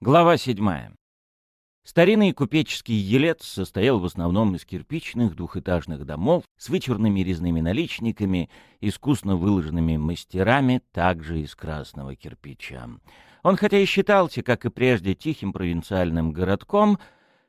Глава седьмая. Старинный купеческий елец состоял в основном из кирпичных двухэтажных домов с вычурными резными наличниками, искусно выложенными мастерами, также из красного кирпича. Он хотя и считался, как и прежде, тихим провинциальным городком,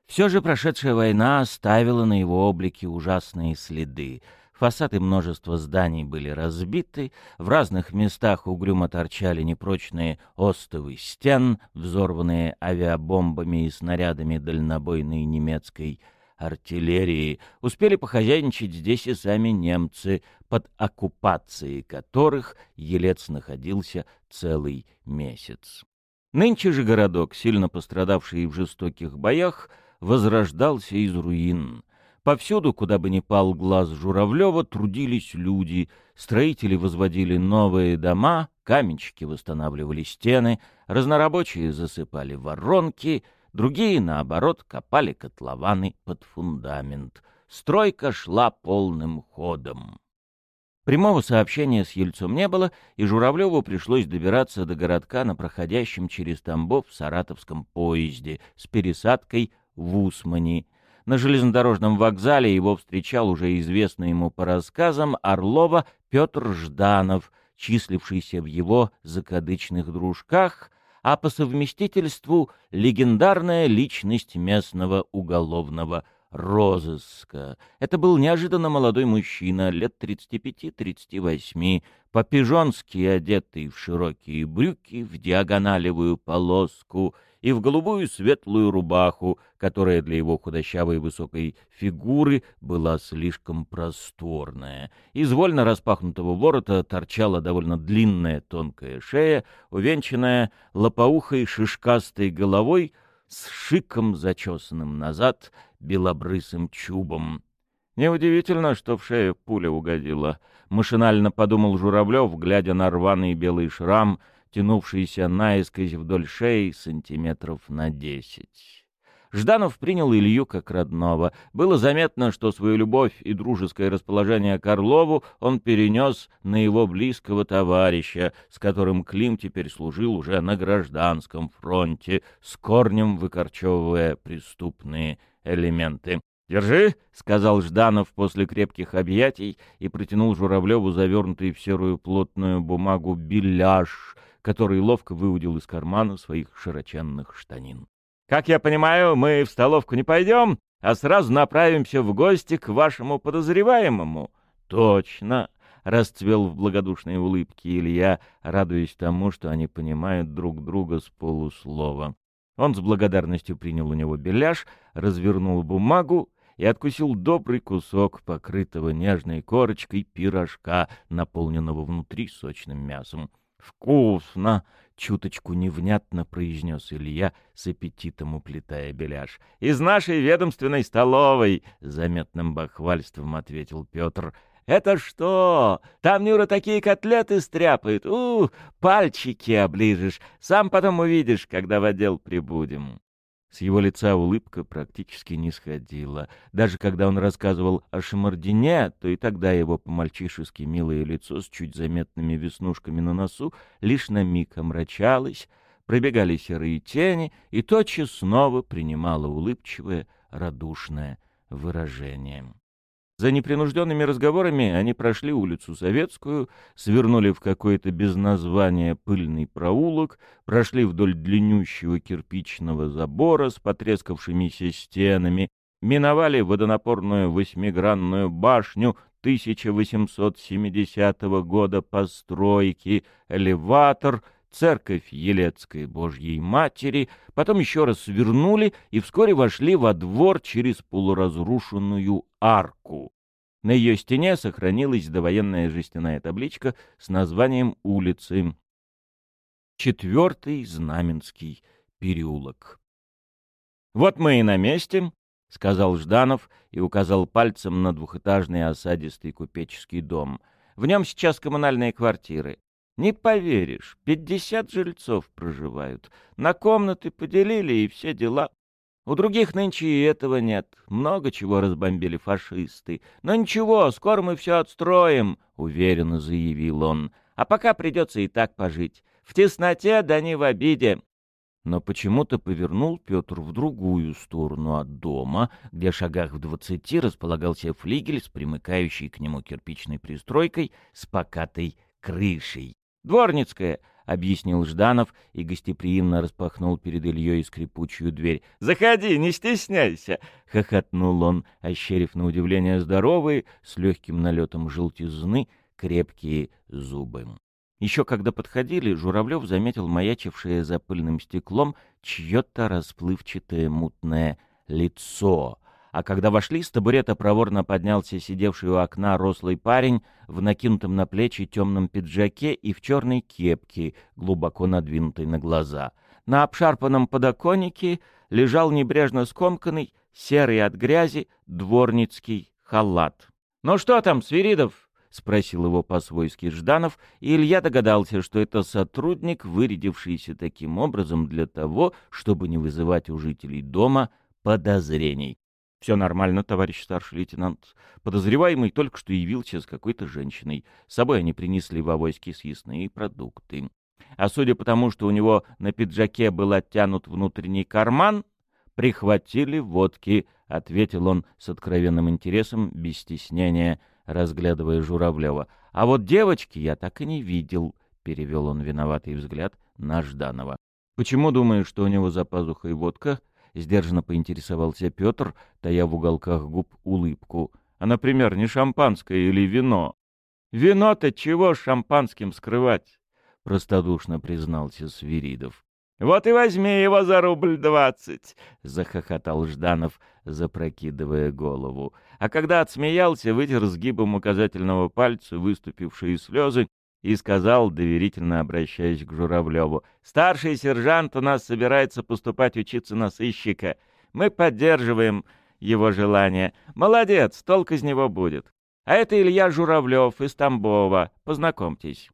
все же прошедшая война оставила на его облике ужасные следы — Фасады множества зданий были разбиты, в разных местах угрюмо торчали непрочные остовы стен, взорванные авиабомбами и снарядами дальнобойной немецкой артиллерии. Успели похозяйничать здесь и сами немцы, под оккупацией которых Елец находился целый месяц. Нынче же городок, сильно пострадавший в жестоких боях, возрождался из руин — Повсюду, куда бы ни пал глаз Журавлева, трудились люди. Строители возводили новые дома, каменщики восстанавливали стены, разнорабочие засыпали воронки, другие, наоборот, копали котлованы под фундамент. Стройка шла полным ходом. Прямого сообщения с Ельцом не было, и Журавлеву пришлось добираться до городка на проходящем через Тамбов саратовском поезде с пересадкой в Усмани — на железнодорожном вокзале его встречал уже известный ему по рассказам Орлова Петр Жданов, числившийся в его закадычных дружках, а по совместительству легендарная личность местного уголовного розыска. Это был неожиданно молодой мужчина, лет 35-38, по-пижонски одетый в широкие брюки, в диагоналевую полоску — и в голубую светлую рубаху, которая для его худощавой высокой фигуры была слишком просторная. Из вольно распахнутого ворота торчала довольно длинная тонкая шея, увенчанная лопоухой шишкастой головой с шиком, зачесанным назад, белобрысым чубом. Неудивительно, что в шею пуля угодила. Машинально подумал Журавлев, глядя на рваный белый шрам — тянувшийся наискось вдоль шеи сантиметров на десять. Жданов принял Илью как родного. Было заметно, что свою любовь и дружеское расположение к Орлову он перенес на его близкого товарища, с которым Клим теперь служил уже на гражданском фронте, с корнем выкорчевывая преступные элементы. «Держи», — сказал Жданов после крепких объятий и протянул Журавлеву завернутый в серую плотную бумагу беляш — который ловко выудил из кармана своих широченных штанин. «Как я понимаю, мы в столовку не пойдем, а сразу направимся в гости к вашему подозреваемому». «Точно!» — расцвел в благодушной улыбке Илья, радуясь тому, что они понимают друг друга с полуслова. Он с благодарностью принял у него беляш, развернул бумагу и откусил добрый кусок, покрытого нежной корочкой пирожка, наполненного внутри сочным мясом. «Вкусно!» — чуточку невнятно произнес Илья, с аппетитом уплетая беляш. «Из нашей ведомственной столовой!» — заметным бахвальством ответил Петр. «Это что? Там Нюра такие котлеты стряпает! У, пальчики оближешь! Сам потом увидишь, когда в отдел прибудем!» С его лица улыбка практически не сходила. Даже когда он рассказывал о Шамардине, то и тогда его по-мальчишески милое лицо с чуть заметными веснушками на носу лишь на миг омрачалось, пробегали серые тени, и тотчас снова принимало улыбчивое, радушное выражение. За непринужденными разговорами они прошли улицу Советскую, свернули в какой-то без названия пыльный проулок, прошли вдоль длиннющего кирпичного забора с потрескавшимися стенами, миновали водонапорную восьмигранную башню 1870 года постройки, элеватор — церковь Елецкой Божьей Матери, потом еще раз свернули и вскоре вошли во двор через полуразрушенную арку. На ее стене сохранилась довоенная жестяная табличка с названием улицы. Четвертый Знаменский переулок. «Вот мы и на месте», — сказал Жданов и указал пальцем на двухэтажный осадистый купеческий дом. «В нем сейчас коммунальные квартиры. Не поверишь, пятьдесят жильцов проживают. На комнаты поделили и все дела. У других нынче и этого нет. Много чего разбомбили фашисты. Но ничего, скоро мы все отстроим, — уверенно заявил он. А пока придется и так пожить. В тесноте, да не в обиде. но почему-то повернул Петр в другую сторону от дома, где шагах в двадцати располагался флигель с примыкающей к нему кирпичной пристройкой с покатой крышей. «Дворницкая!» — объяснил Жданов и гостеприимно распахнул перед Ильей скрипучую дверь. «Заходи, не стесняйся!» — хохотнул он, ощерив на удивление здоровые, с легким налетом желтизны, крепкие зубы. Еще когда подходили, Журавлев заметил маячившее за пыльным стеклом чье-то расплывчатое мутное лицо. А когда вошли, с табурета проворно поднялся сидевший у окна рослый парень в накинутом на плечи темном пиджаке и в черной кепке, глубоко надвинутой на глаза. На обшарпанном подоконнике лежал небрежно скомканный, серый от грязи, дворницкий халат. «Ну что там, Свиридов?» — спросил его по-свойски Жданов, и Илья догадался, что это сотрудник, вырядившийся таким образом для того, чтобы не вызывать у жителей дома подозрений. — Все нормально, товарищ старший лейтенант. Подозреваемый только что явился с какой-то женщиной. С собой они принесли в авоське съестные продукты. А судя по тому, что у него на пиджаке был оттянут внутренний карман, прихватили водки, — ответил он с откровенным интересом, без стеснения, разглядывая Журавлева. «А вот девочки я так и не видел», — перевел он виноватый взгляд на Жданова. «Почему думаешь, что у него за пазухой водка?» — сдержанно поинтересовался Петр, тая в уголках губ улыбку. «А, например, не шампанское или вино?» «Вино-то чего шампанским скрывать?» — простодушно признался Свиридов. «Вот и возьми его за рубль двадцать!» — захохотал Жданов, запрокидывая голову. А когда отсмеялся, вытер сгибом указательного пальца выступившие слезы и сказал, доверительно обращаясь к Журавлеву, «Старший сержант у нас собирается поступать учиться на сыщика. Мы поддерживаем его желание. Молодец, толк из него будет. А это Илья Журавлев из Тамбова. Познакомьтесь».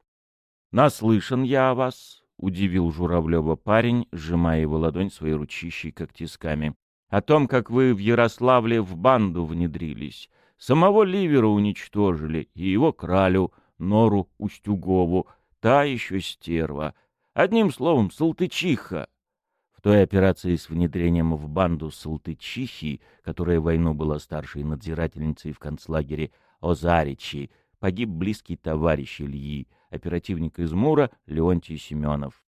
«Наслышан я о вас», — удивил Журавлева парень, сжимая его ладонь своей ручищей, как тисками. «О том, как вы в Ярославле в банду внедрились. Самого Ливера уничтожили, и его кралю, Нору Устюгову, та еще стерва. Одним словом, Салтычиха». В той операции с внедрением в банду Салтычихи, которая войну была старшей надзирательницей в концлагере Озаричи, погиб близкий товарищ Ильи, оперативник из Мура Леонтий Семенов.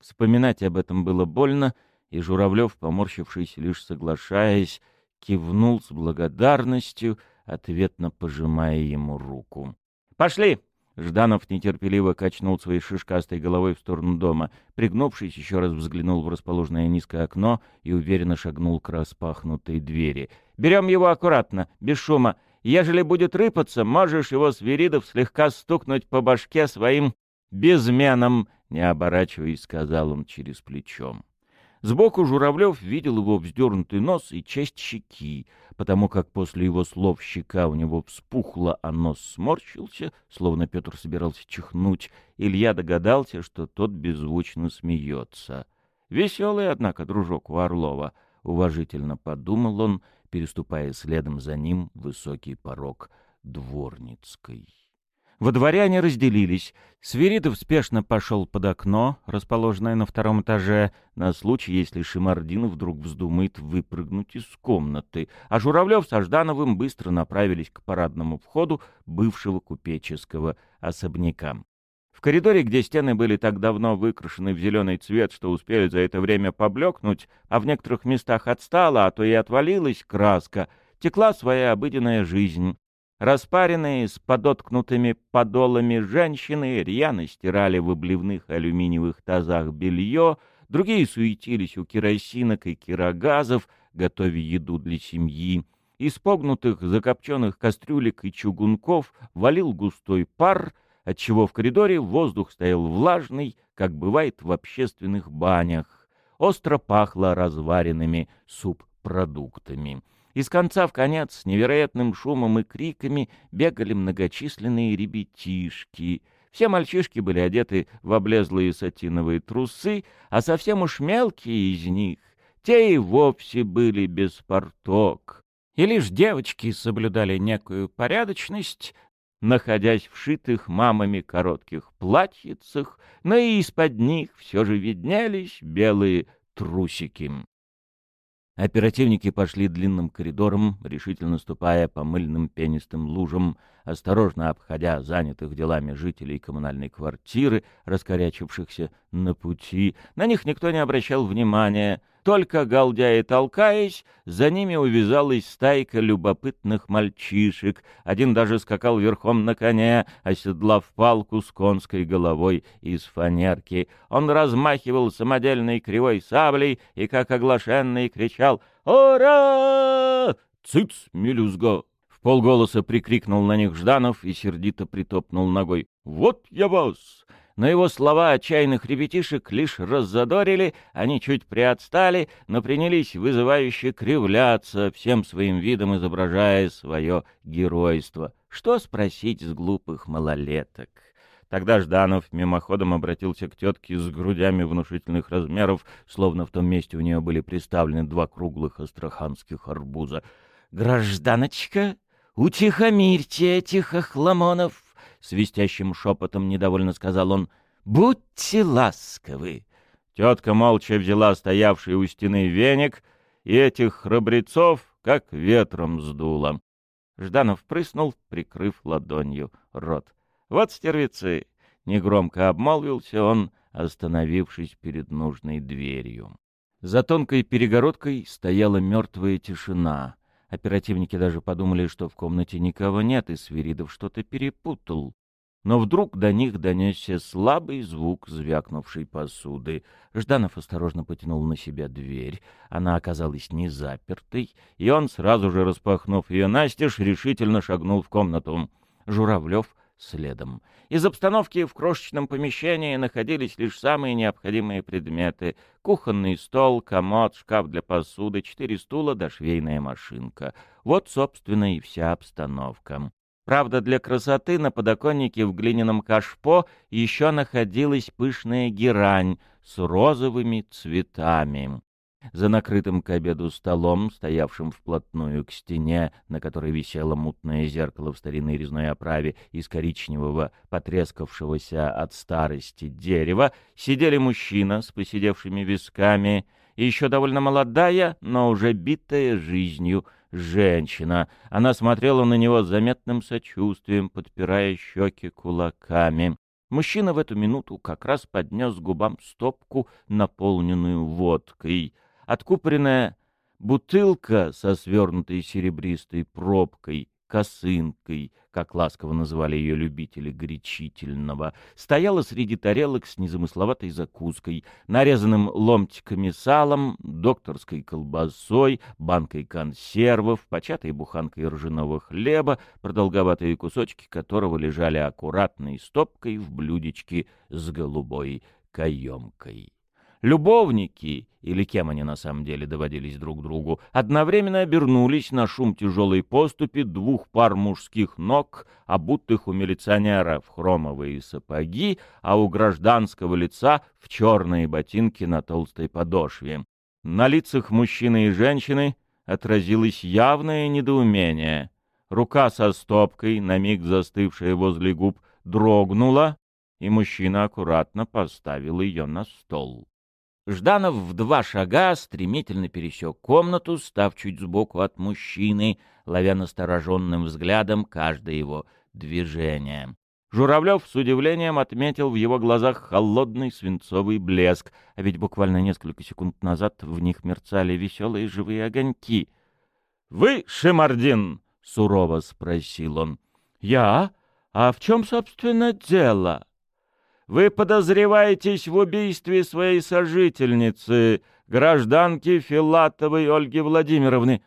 Вспоминать об этом было больно, и Журавлев, поморщившись, лишь соглашаясь, кивнул с благодарностью, ответно пожимая ему руку. «Пошли!» Жданов нетерпеливо качнул своей шишкастой головой в сторону дома. Пригнувшись, еще раз взглянул в расположенное низкое окно и уверенно шагнул к распахнутой двери. «Берем его аккуратно, без шума. Ежели будет рыпаться, можешь его, Свиридов, слегка стукнуть по башке своим безменом, не оборачиваясь, сказал он через плечо. Сбоку Журавлев видел его вздернутый нос и часть щеки, потому как после его слов щека у него вспухла, а нос сморщился, словно Петр собирался чихнуть. Илья догадался, что тот беззвучно смеется. Веселый, однако, дружок у Орлова, — уважительно подумал он, переступая следом за ним высокий порог Дворницкой. Во дворе они разделились. Свиридов спешно пошел под окно, расположенное на втором этаже, на случай, если Шимардин вдруг вздумает выпрыгнуть из комнаты, а Журавлев со Ждановым быстро направились к парадному входу бывшего купеческого особняка. В коридоре, где стены были так давно выкрашены в зеленый цвет, что успели за это время поблекнуть, а в некоторых местах отстала, а то и отвалилась краска, текла своя обыденная жизнь. Распаренные с подоткнутыми подолами женщины рьяно стирали в обливных алюминиевых тазах белье, другие суетились у керосинок и кирогазов, готовя еду для семьи. Из погнутых закопченных кастрюлек и чугунков валил густой пар — отчего в коридоре воздух стоял влажный, как бывает в общественных банях. Остро пахло разваренными субпродуктами. Из конца в конец с невероятным шумом и криками бегали многочисленные ребятишки. Все мальчишки были одеты в облезлые сатиновые трусы, а совсем уж мелкие из них, те и вовсе были без порток. И лишь девочки соблюдали некую порядочность, находясь в шитых мамами коротких платьицах, но и из-под них все же виднелись белые трусики. Оперативники пошли длинным коридором, решительно ступая по мыльным пенистым лужам, осторожно обходя занятых делами жителей коммунальной квартиры, раскорячившихся на пути. На них никто не обращал внимания. Только, галдя и толкаясь, за ними увязалась стайка любопытных мальчишек. Один даже скакал верхом на коне, оседлав палку с конской головой из фанерки. Он размахивал самодельной кривой саблей и, как оглашенный, кричал «Ура!» «Цыц, мелюзга!» Полголоса прикрикнул на них Жданов и сердито притопнул ногой. «Вот я вас! но его слова отчаянных ребятишек лишь раззадорили, они чуть приотстали, но принялись вызывающе кривляться, всем своим видом изображая свое геройство. Что спросить с глупых малолеток? Тогда Жданов мимоходом обратился к тетке с грудями внушительных размеров, словно в том месте у нее были приставлены два круглых астраханских арбуза. «Гражданочка, утихомирьте этих охламонов!» — свистящим шепотом недовольно сказал он. «Будьте ласковы!» Тетка молча взяла стоявший у стены веник, и этих храбрецов как ветром сдуло. Жданов прыснул, прикрыв ладонью рот. «Вот стервецы!» — негромко обмолвился он, остановившись перед нужной дверью. За тонкой перегородкой стояла мертвая тишина. Оперативники даже подумали, что в комнате никого нет, и Свиридов что-то перепутал. Но вдруг до них донесся слабый звук звякнувшей посуды. Жданов осторожно потянул на себя дверь. Она оказалась не запертой, и он, сразу же распахнув ее настежь, решительно шагнул в комнату. Журавлев следом. Из обстановки в крошечном помещении находились лишь самые необходимые предметы. Кухонный стол, комод, шкаф для посуды, четыре стула да швейная машинка. Вот, собственно, и вся обстановка. Правда, для красоты на подоконнике в глиняном кашпо еще находилась пышная герань с розовыми цветами. За накрытым к обеду столом, стоявшим вплотную к стене, на которой висело мутное зеркало в старинной резной оправе из коричневого, потрескавшегося от старости дерева, сидели мужчина с посидевшими висками и еще довольно молодая, но уже битая жизнью женщина. Она смотрела на него с заметным сочувствием, подпирая щеки кулаками. Мужчина в эту минуту как раз поднес губам стопку, наполненную водкой. Откупоренная бутылка со свернутой серебристой пробкой, косынкой, как ласково называли ее любители горячительного, стояла среди тарелок с незамысловатой закуской, нарезанным ломтиками салом, докторской колбасой, банкой консервов, початой буханкой ржаного хлеба, продолговатые кусочки которого лежали аккуратной стопкой в блюдечке с голубой каемкой. Любовники, или кем они на самом деле доводились друг другу, одновременно обернулись на шум тяжелой поступи двух пар мужских ног, обутых у милиционера в хромовые сапоги, а у гражданского лица в черные ботинки на толстой подошве. На лицах мужчины и женщины отразилось явное недоумение. Рука со стопкой, на миг застывшая возле губ, дрогнула, и мужчина аккуратно поставил ее на стол. Жданов в два шага стремительно пересек комнату, став чуть сбоку от мужчины, ловя настороженным взглядом каждое его движение. Журавлев с удивлением отметил в его глазах холодный свинцовый блеск, а ведь буквально несколько секунд назад в них мерцали веселые живые огоньки. — Вы, Шимардин? — сурово спросил он. — Я? А в чем, собственно, дело? — вы подозреваетесь в убийстве своей сожительницы, гражданки Филатовой Ольги Владимировны.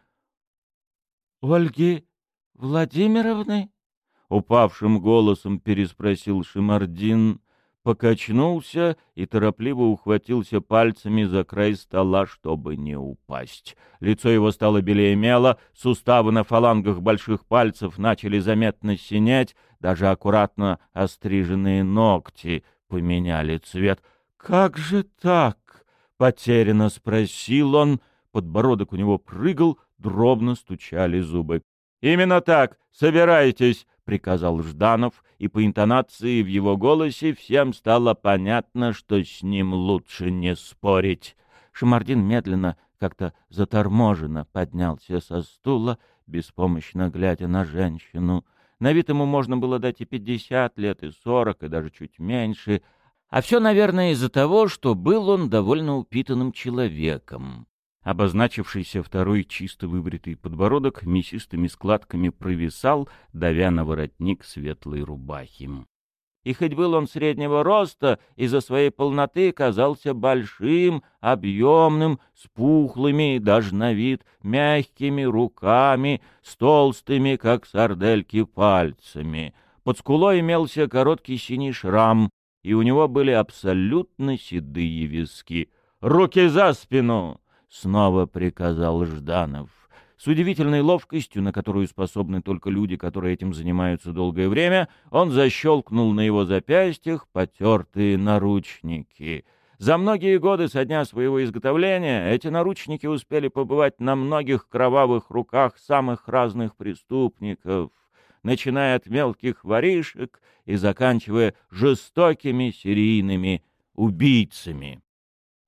— Ольги Владимировны? — упавшим голосом переспросил Шимардин, покачнулся и торопливо ухватился пальцами за край стола, чтобы не упасть. Лицо его стало белее мела, суставы на фалангах больших пальцев начали заметно синять, даже аккуратно остриженные ногти — поменяли цвет. «Как же так?» — потерянно спросил он. Подбородок у него прыгал, дробно стучали зубы. «Именно так! Собирайтесь!» — приказал Жданов, и по интонации в его голосе всем стало понятно, что с ним лучше не спорить. Шамардин медленно, как-то заторможенно поднялся со стула, беспомощно глядя на женщину. На вид ему можно было дать и пятьдесят лет, и сорок, и даже чуть меньше. А все, наверное, из-за того, что был он довольно упитанным человеком. Обозначившийся второй чисто выбритый подбородок мясистыми складками провисал, давя на воротник светлой рубахи. И хоть был он среднего роста, из-за своей полноты казался большим, объемным, с пухлыми, даже на вид, мягкими руками, с толстыми, как сардельки, пальцами. Под скулой имелся короткий синий шрам, и у него были абсолютно седые виски. «Руки за спину!» — снова приказал Жданов. С удивительной ловкостью, на которую способны только люди, которые этим занимаются долгое время, он защелкнул на его запястьях потертые наручники. За многие годы со дня своего изготовления эти наручники успели побывать на многих кровавых руках самых разных преступников, начиная от мелких воришек и заканчивая жестокими серийными убийцами.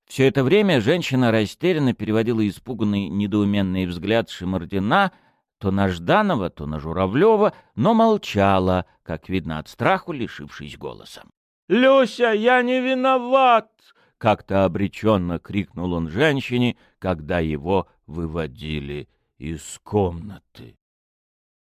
Все это время женщина растерянно переводила испуганный, недоуменный взгляд Шимардина то на Жданова, то на Журавлева, но молчала, как видно от страху, лишившись голоса. «Люся, я не виноват!» — как-то обреченно крикнул он женщине, когда его выводили из комнаты.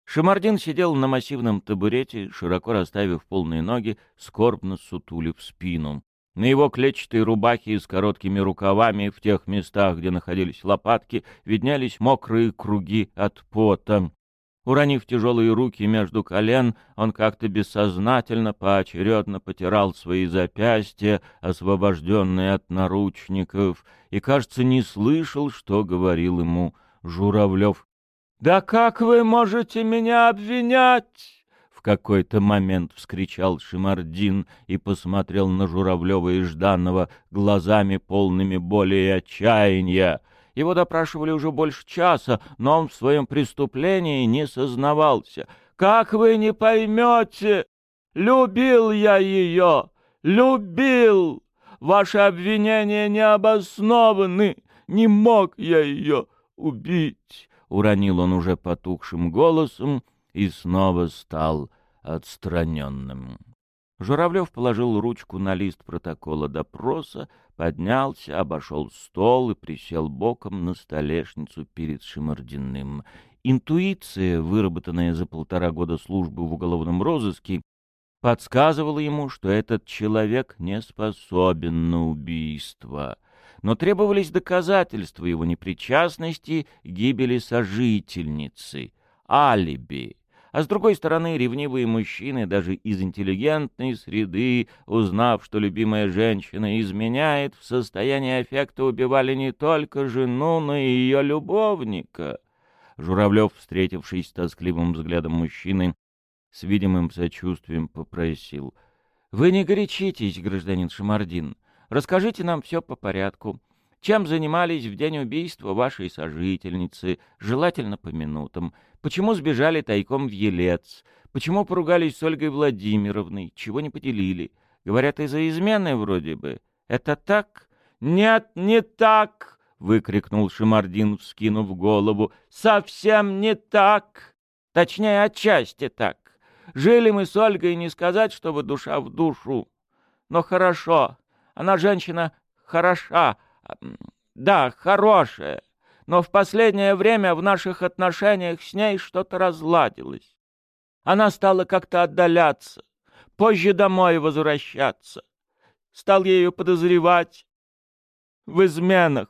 Шимардин сидел на массивном табурете, широко расставив полные ноги, скорбно сутулив спину. На его клетчатой рубахе с короткими рукавами в тех местах, где находились лопатки, виднялись мокрые круги от пота. Уронив тяжелые руки между колен, он как-то бессознательно поочередно потирал свои запястья, освобожденные от наручников, и, кажется, не слышал, что говорил ему Журавлев. «Да как вы можете меня обвинять?» В какой-то момент вскричал Шимардин и посмотрел на Журавлева и Жданова глазами полными боли и отчаяния. Его допрашивали уже больше часа, но он в своем преступлении не сознавался. «Как вы не поймете? Любил я ее! Любил! Ваши обвинения не обоснованы! Не мог я ее убить!» — уронил он уже потухшим голосом, и снова стал отстраненным. Журавлев положил ручку на лист протокола допроса, поднялся, обошел стол и присел боком на столешницу перед Шимардиным. Интуиция, выработанная за полтора года службы в уголовном розыске, подсказывала ему, что этот человек не способен на убийство. Но требовались доказательства его непричастности к гибели сожительницы, алиби а с другой стороны ревнивые мужчины даже из интеллигентной среды, узнав, что любимая женщина изменяет, в состоянии аффекта убивали не только жену, но и ее любовника. Журавлев, встретившись с тоскливым взглядом мужчины, с видимым сочувствием попросил. — Вы не горячитесь, гражданин Шамардин. Расскажите нам все по порядку. Чем занимались в день убийства вашей сожительницы, желательно по минутам? Почему сбежали тайком в Елец? Почему поругались с Ольгой Владимировной? Чего не поделили? Говорят, из-за измены вроде бы. Это так? Нет, не так! — выкрикнул Шимардин, вскинув голову. «Совсем не так! Точнее, отчасти так. Жили мы с Ольгой, не сказать, чтобы душа в душу. Но хорошо. Она женщина хороша, да, хорошая, но в последнее время в наших отношениях с ней что-то разладилось. Она стала как-то отдаляться, позже домой возвращаться. Стал ею подозревать в изменах.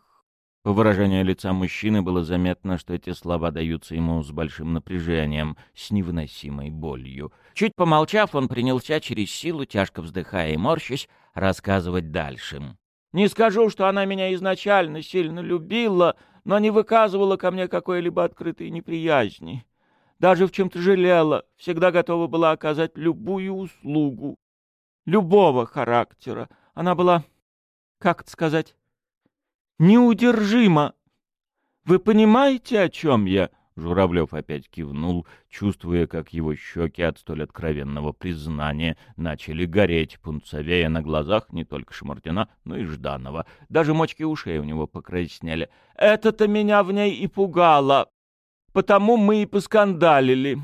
По выражению лица мужчины было заметно, что эти слова даются ему с большим напряжением, с невыносимой болью. Чуть помолчав, он принялся через силу, тяжко вздыхая и морщась, рассказывать дальше. Не скажу, что она меня изначально сильно любила, но не выказывала ко мне какой-либо открытой неприязни. Даже в чем-то жалела, всегда готова была оказать любую услугу. Любого характера. Она была, как это сказать, неудержима. Вы понимаете, о чем я? Журавлев опять кивнул, чувствуя, как его щеки от столь откровенного признания начали гореть, пунцовея на глазах не только Шамардина, но и Жданова. Даже мочки ушей у него покраснели. «Это-то меня в ней и пугало, потому мы и поскандалили».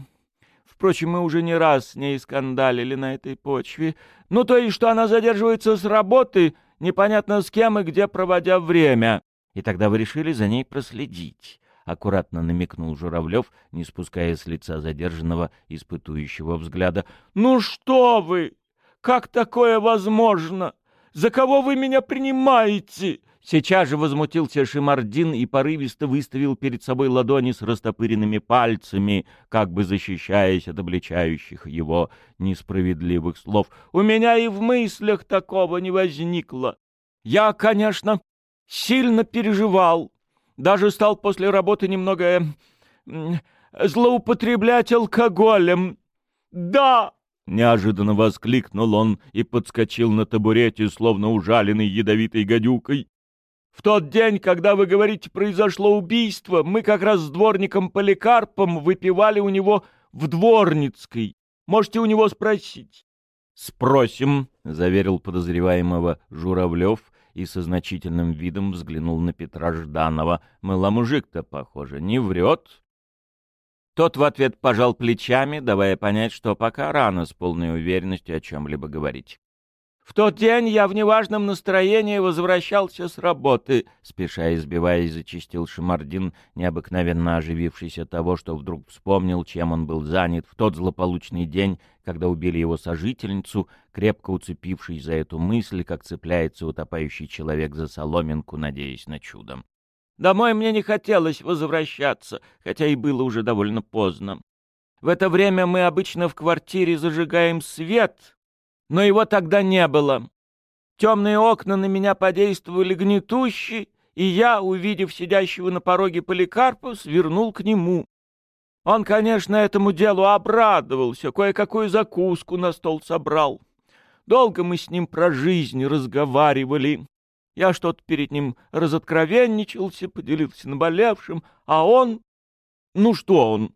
Впрочем, мы уже не раз с ней скандалили на этой почве. Ну, то есть, что она задерживается с работы, непонятно с кем и где проводя время. И тогда вы решили за ней проследить аккуратно намекнул Журавлев, не спуская с лица задержанного испытующего взгляда. «Ну что вы! Как такое возможно? За кого вы меня принимаете?» Сейчас же возмутился Шимардин и порывисто выставил перед собой ладони с растопыренными пальцами, как бы защищаясь от обличающих его несправедливых слов. «У меня и в мыслях такого не возникло. Я, конечно, сильно переживал, даже стал после работы немного злоупотреблять алкоголем. Да! Неожиданно воскликнул он и подскочил на табурете, словно ужаленный ядовитой гадюкой. В тот день, когда вы говорите, произошло убийство, мы как раз с дворником Поликарпом выпивали у него в Дворницкой. Можете у него спросить. — Спросим, — заверил подозреваемого Журавлев и со значительным видом взглянул на Петра Жданова. «Мыла мужик-то, похоже, не врет». Тот в ответ пожал плечами, давая понять, что пока рано с полной уверенностью о чем-либо говорить. В тот день я в неважном настроении возвращался с работы, спеша избиваясь, зачистил Шамардин, необыкновенно оживившийся того, что вдруг вспомнил, чем он был занят в тот злополучный день, когда убили его сожительницу, крепко уцепившись за эту мысль, как цепляется утопающий человек за соломинку, надеясь на чудо. Домой мне не хотелось возвращаться, хотя и было уже довольно поздно. В это время мы обычно в квартире зажигаем свет — но его тогда не было. Темные окна на меня подействовали гнетуще, и я, увидев сидящего на пороге Поликарпа, свернул к нему. Он, конечно, этому делу обрадовался, кое-какую закуску на стол собрал. Долго мы с ним про жизнь разговаривали. Я что-то перед ним разоткровенничался, поделился наболевшим, а он... Ну что он?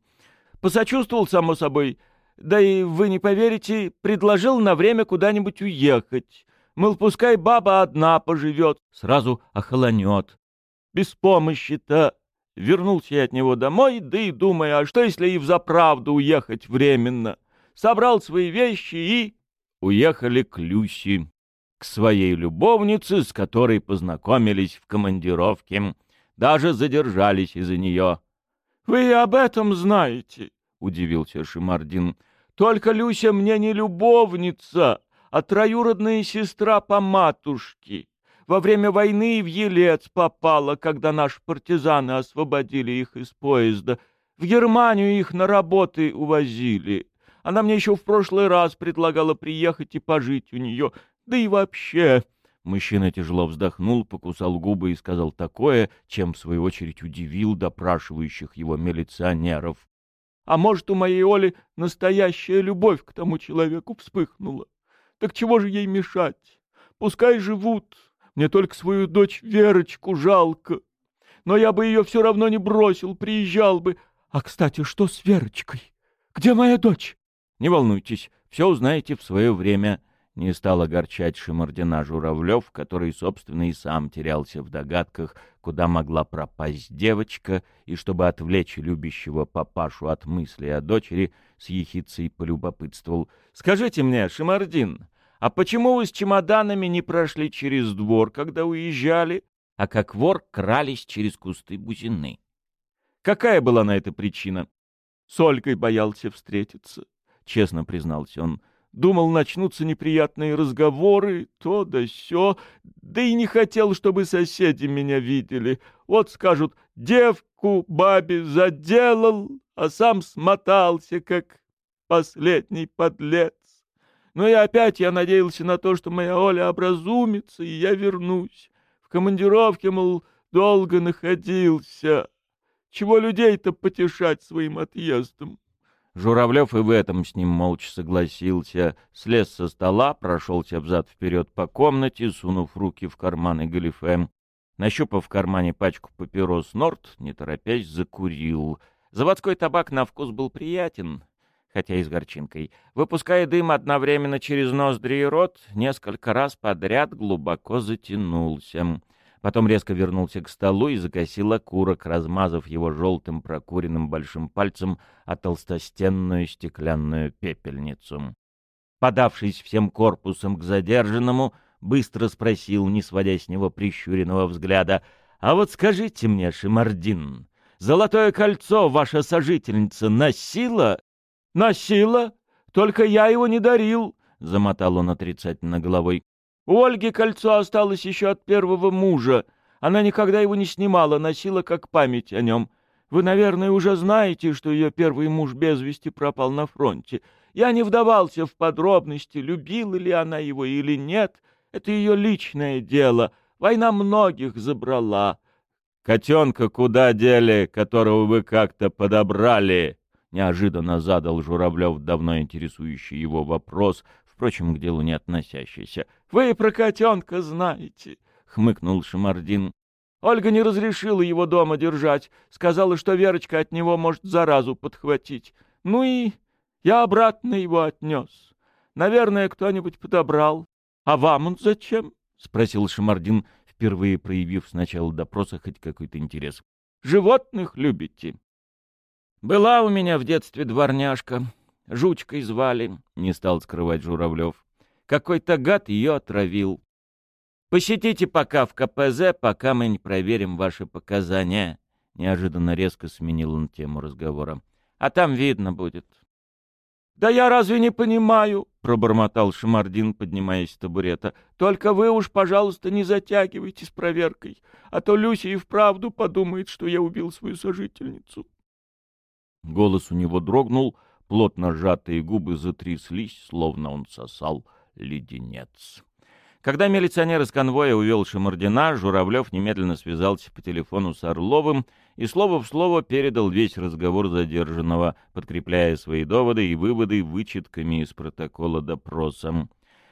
Посочувствовал, само собой, да и вы не поверите, предложил на время куда-нибудь уехать. Мол, пускай баба одна поживет, сразу охолонет. Без помощи-то. Вернулся я от него домой, да и думаю, а что если и взаправду уехать временно? Собрал свои вещи и... Уехали к Люси, к своей любовнице, с которой познакомились в командировке. Даже задержались из-за нее. — Вы об этом знаете? — удивился Шимардин. Только Люся мне не любовница, а троюродная сестра по матушке. Во время войны в Елец попала, когда наши партизаны освободили их из поезда. В Германию их на работы увозили. Она мне еще в прошлый раз предлагала приехать и пожить у нее. Да и вообще... Мужчина тяжело вздохнул, покусал губы и сказал такое, чем, в свою очередь, удивил допрашивающих его милиционеров. А может, у моей Оли настоящая любовь к тому человеку вспыхнула. Так чего же ей мешать? Пускай живут. Мне только свою дочь Верочку жалко. Но я бы ее все равно не бросил, приезжал бы. А, кстати, что с Верочкой? Где моя дочь? Не волнуйтесь, все узнаете в свое время. Не стал огорчать Шимардина Журавлев, который, собственно, и сам терялся в догадках, куда могла пропасть девочка, и чтобы отвлечь любящего папашу от мысли о дочери, с ехицей полюбопытствовал. — Скажите мне, Шимардин, а почему вы с чемоданами не прошли через двор, когда уезжали, а как вор крались через кусты бузины? Какая была на это причина? — С Олькой боялся встретиться, — честно признался он. Думал, начнутся неприятные разговоры, то да сё, да и не хотел, чтобы соседи меня видели. Вот скажут, девку бабе заделал, а сам смотался, как последний подлец. Но и опять я надеялся на то, что моя Оля образумится, и я вернусь. В командировке, мол, долго находился. Чего людей-то потешать своим отъездом? Журавлев и в этом с ним молча согласился, слез со стола, прошелся взад-вперед по комнате, сунув руки в карманы галифе. Нащупав в кармане пачку папирос Норт, не торопясь, закурил. Заводской табак на вкус был приятен, хотя и с горчинкой. Выпуская дым одновременно через ноздри и рот, несколько раз подряд глубоко затянулся. Потом резко вернулся к столу и закосил окурок, размазав его желтым прокуренным большим пальцем о толстостенную стеклянную пепельницу. Подавшись всем корпусом к задержанному, быстро спросил, не сводя с него прищуренного взгляда, «А вот скажите мне, Шимардин, золотое кольцо ваша сожительница носила?» «Носила, только я его не дарил», — замотал он отрицательно головой. У Ольги кольцо осталось еще от первого мужа. Она никогда его не снимала, носила как память о нем. Вы, наверное, уже знаете, что ее первый муж без вести пропал на фронте. Я не вдавался в подробности, любила ли она его или нет. Это ее личное дело. Война многих забрала. «Котенка куда дели, которого вы как-то подобрали?» Неожиданно задал Журавлев давно интересующий его вопрос, впрочем, к делу не относящийся. — Вы про котенка знаете, — хмыкнул Шамардин. Ольга не разрешила его дома держать, сказала, что Верочка от него может заразу подхватить. Ну и я обратно его отнес. Наверное, кто-нибудь подобрал. А вам он зачем? — спросил Шамардин, впервые проявив с начала допроса хоть какой-то интерес. — Животных любите? — Была у меня в детстве дворняжка, Жучкой звали, — не стал скрывать Журавлев. Какой-то гад ее отравил. Посетите пока в КПЗ, пока мы не проверим ваши показания. Неожиданно резко сменил он тему разговора. А там видно будет. «Да я разве не понимаю?» — пробормотал Шамардин, поднимаясь с табурета. «Только вы уж, пожалуйста, не затягивайте с проверкой, а то Люся и вправду подумает, что я убил свою сожительницу». Голос у него дрогнул, — Плотно сжатые губы затряслись, словно он сосал леденец. Когда милиционер из конвоя увел Шамардина, Журавлев немедленно связался по телефону с Орловым и слово в слово передал весь разговор задержанного, подкрепляя свои доводы и выводы вычетками из протокола допроса.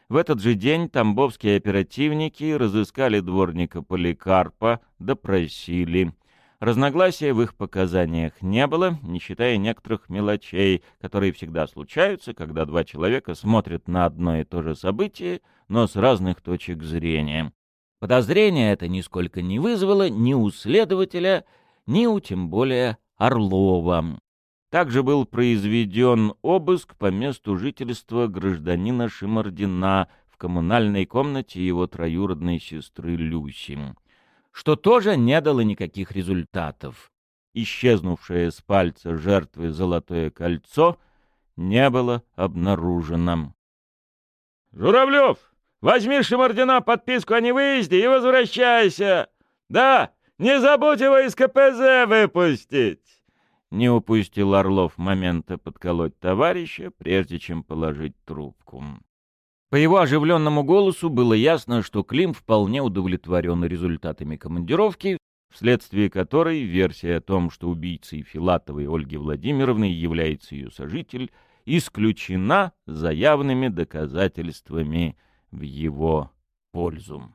В этот же день тамбовские оперативники разыскали дворника Поликарпа, допросили. Разногласия в их показаниях не было, не считая некоторых мелочей, которые всегда случаются, когда два человека смотрят на одно и то же событие, но с разных точек зрения. Подозрение это нисколько не вызвало ни у следователя, ни у тем более Орлова. Также был произведен обыск по месту жительства гражданина Шимардина в коммунальной комнате его троюродной сестры Люси что тоже не дало никаких результатов. Исчезнувшее с пальца жертвы золотое кольцо не было обнаружено. «Журавлев, возьми Шимардина подписку о невыезде и возвращайся! Да, не забудь его из КПЗ выпустить!» Не упустил Орлов момента подколоть товарища, прежде чем положить трубку. По его оживленному голосу было ясно, что Клим вполне удовлетворен результатами командировки, вследствие которой версия о том, что убийцей Филатовой Ольги Владимировны является ее сожитель, исключена заявными доказательствами в его пользу.